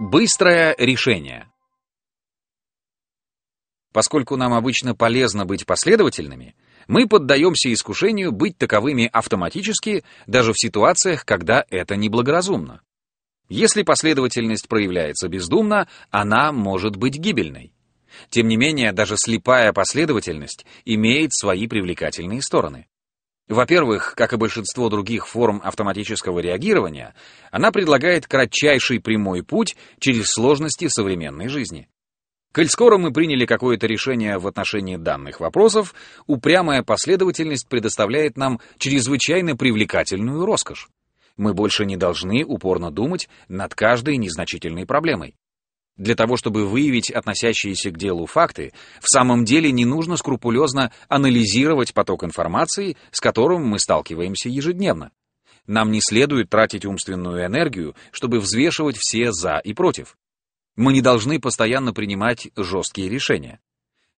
Быстрое решение. Поскольку нам обычно полезно быть последовательными, мы поддаемся искушению быть таковыми автоматически даже в ситуациях, когда это неблагоразумно. Если последовательность проявляется бездумно, она может быть гибельной. Тем не менее, даже слепая последовательность имеет свои привлекательные стороны. Во-первых, как и большинство других форм автоматического реагирования, она предлагает кратчайший прямой путь через сложности современной жизни. Коль скоро мы приняли какое-то решение в отношении данных вопросов, упрямая последовательность предоставляет нам чрезвычайно привлекательную роскошь. Мы больше не должны упорно думать над каждой незначительной проблемой. Для того, чтобы выявить относящиеся к делу факты, в самом деле не нужно скрупулезно анализировать поток информации, с которым мы сталкиваемся ежедневно. Нам не следует тратить умственную энергию, чтобы взвешивать все «за» и «против». Мы не должны постоянно принимать жесткие решения.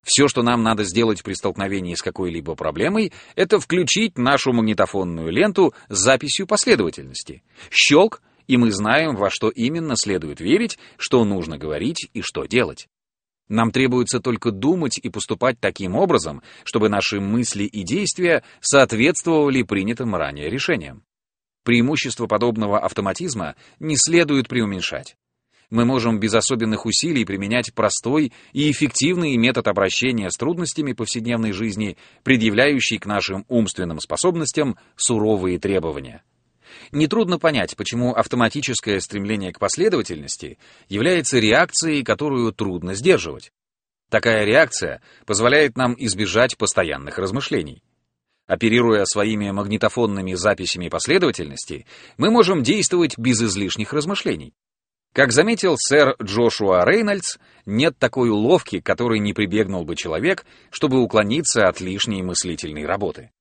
Все, что нам надо сделать при столкновении с какой-либо проблемой, это включить нашу магнитофонную ленту с записью последовательности. Щелк — и мы знаем, во что именно следует верить, что нужно говорить и что делать. Нам требуется только думать и поступать таким образом, чтобы наши мысли и действия соответствовали принятым ранее решениям. Преимущество подобного автоматизма не следует преуменьшать. Мы можем без особенных усилий применять простой и эффективный метод обращения с трудностями повседневной жизни, предъявляющий к нашим умственным способностям суровые требования. Нетрудно понять, почему автоматическое стремление к последовательности является реакцией, которую трудно сдерживать. Такая реакция позволяет нам избежать постоянных размышлений. Оперируя своими магнитофонными записями последовательности, мы можем действовать без излишних размышлений. Как заметил сэр Джошуа Рейнольдс, нет такой уловки, которой не прибегнул бы человек, чтобы уклониться от лишней мыслительной работы.